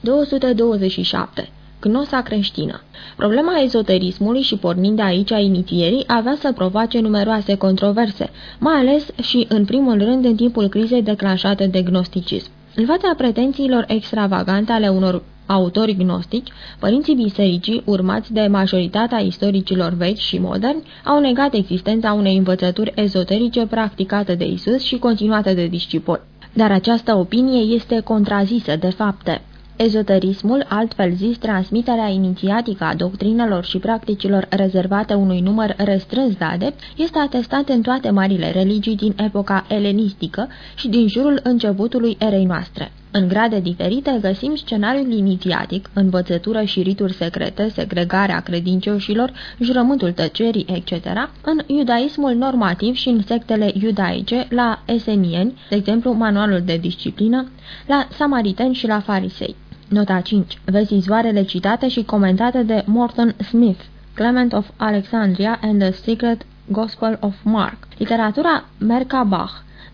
227. Gnosa creștină Problema ezoterismului și pornind de aici a inițierii avea să provoace numeroase controverse, mai ales și în primul rând în timpul crizei declanșate de gnosticism. În fața pretențiilor extravagante ale unor autori gnostici, părinții bisericii, urmați de majoritatea istoricilor vechi și moderni, au negat existența unei învățături ezoterice practicate de Isus și continuate de discipoli. Dar această opinie este contrazisă de fapte. Ezoterismul, altfel zis transmiterea inițiatică a doctrinelor și practicilor rezervate unui număr restrâns de adepți, este atestat în toate marile religii din epoca elenistică și din jurul începutului erei noastre. În grade diferite găsim scenariul inițiatic, învățătură și rituri secrete, segregarea credincioșilor, jurământul tăcerii, etc., în iudaismul normativ și în sectele iudaice, la esenieni, de exemplu manualul de disciplină, la samariteni și la farisei. Nota 5. Vezi izvoarele citate și comentate de Morton Smith, Clement of Alexandria and the Secret Gospel of Mark. Literatura Merkabach,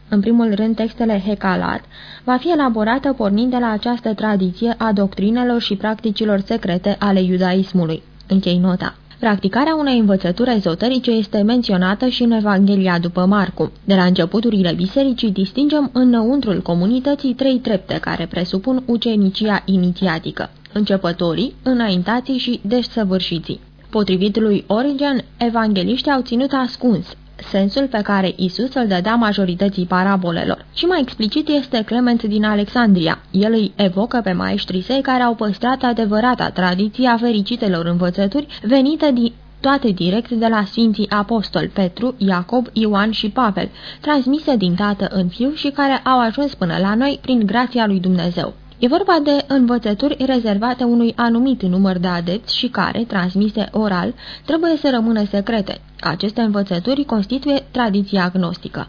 în primul rând textele Hecalat, va fi elaborată pornind de la această tradiție a doctrinelor și practicilor secrete ale iudaismului. Închei nota. Practicarea unei învățături ezoterice este menționată și în Evanghelia după Marcu. De la începuturile bisericii distingem înăuntrul comunității trei trepte care presupun ucenicia inițiatică, începătorii, înaintații și desăvârșiții. Potrivit lui Origen, evangeliștii au ținut ascuns sensul pe care Isus îl dădea majorității parabolelor. Și mai explicit este Clement din Alexandria. El îi evocă pe maestrii săi care au păstrat adevărata tradiție a fericitelor învățături venite din toate direct de la Sfinții Apostoli Petru, Iacob, Ioan și Pavel, transmise din tată în fiu și care au ajuns până la noi prin grația lui Dumnezeu. E vorba de învățături rezervate unui anumit număr de adepți și care, transmise oral, trebuie să rămână secrete. Aceste învățături constituie tradiția agnostică.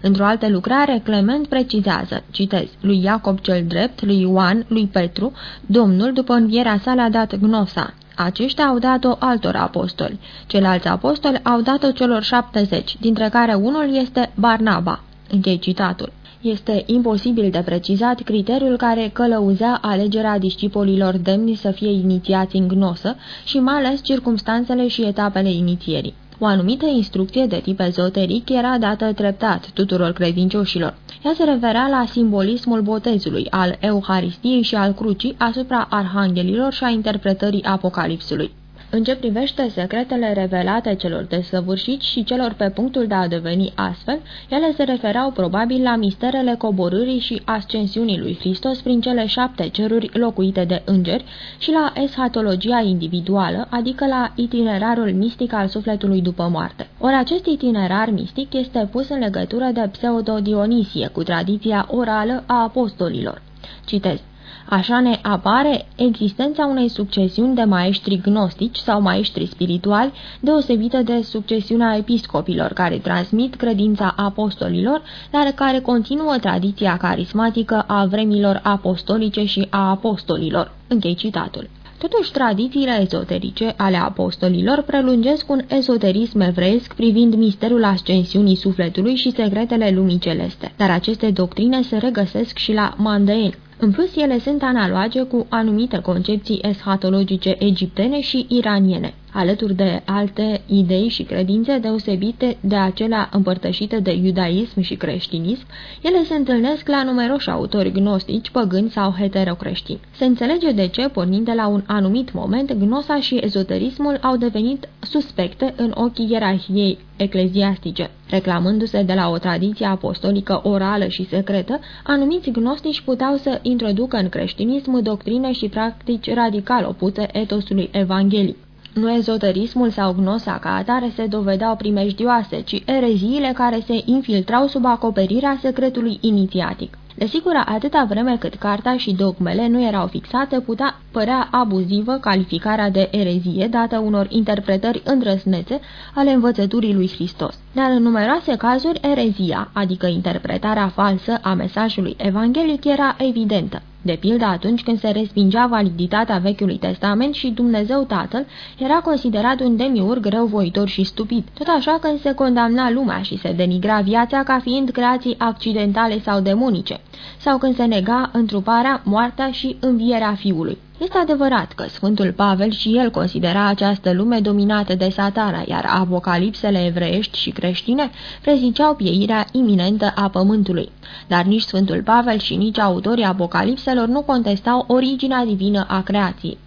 Într-o altă lucrare, Clement precizează, citez, lui Iacob cel drept, lui Ioan, lui Petru, Domnul, după învierea sa, le-a dat gnosa. Aceștia au dat-o altor apostoli. Ceilalți apostoli au dat-o celor șaptezeci, dintre care unul este Barnaba. Închei citatul. Este imposibil de precizat criteriul care călăuzea alegerea discipolilor demni să fie inițiați în gnosă și mai ales circumstanțele și etapele inițierii. O anumită instrucție de tip ezoteric era dată treptat tuturor credincioșilor. Ea se referea la simbolismul botezului, al Euharistiei și al crucii asupra arhanghelilor și a interpretării Apocalipsului. În ce privește secretele revelate celor desăvârșiți și celor pe punctul de a deveni astfel, ele se referau probabil la misterele coborârii și ascensiunii lui Hristos prin cele șapte ceruri locuite de îngeri și la eschatologia individuală, adică la itinerarul mistic al sufletului după moarte. Ori acest itinerar mistic este pus în legătură de pseudo-Dionisie cu tradiția orală a apostolilor. Citez. Așa ne apare existența unei succesiuni de maestri gnostici sau maestri spirituali, deosebită de succesiunea episcopilor, care transmit credința apostolilor, dar care continuă tradiția carismatică a vremilor apostolice și a apostolilor. Închei citatul. Totuși, tradițiile ezoterice ale apostolilor prelungesc un ezoterism evreiesc privind misterul ascensiunii sufletului și secretele lumii celeste, dar aceste doctrine se regăsesc și la Mandeel, în plus, ele sunt analoage cu anumite concepții eschatologice egiptene și iraniene alături de alte idei și credințe deosebite de acelea împărtășite de iudaism și creștinism, ele se întâlnesc la numeroși autori gnostici, păgâni sau heterocreștini. Se înțelege de ce, pornind de la un anumit moment, gnosa și ezoterismul au devenit suspecte în ochii ierarhiei ecleziastice. Reclamându-se de la o tradiție apostolică orală și secretă, anumiți gnostici puteau să introducă în creștinism doctrine și practici radical opuse etosului evanghelic. Nu ezoterismul sau gnosa ca atare se dovedeau primejdioase, ci ereziile care se infiltrau sub acoperirea secretului inițiatic. Desigur, atâta vreme cât carta și dogmele nu erau fixate, putea părea abuzivă calificarea de erezie dată unor interpretări îndrăsnețe ale învățăturii lui Hristos. Dar în numeroase cazuri, erezia, adică interpretarea falsă a mesajului evanghelic, era evidentă. De pildă, atunci când se respingea validitatea Vechiului Testament și Dumnezeu Tatăl era considerat un demiurg răuvoitor și stupid. Tot așa când se condamna lumea și se denigra viața ca fiind creații accidentale sau demonice, sau când se nega întruparea, moartea și învierea Fiului. Este adevărat că Sfântul Pavel și el considera această lume dominată de satana, iar apocalipsele evreiești și creștine preziceau pieirea iminentă a pământului. Dar nici Sfântul Pavel și nici autorii apocalipselor nu contestau originea divină a creației.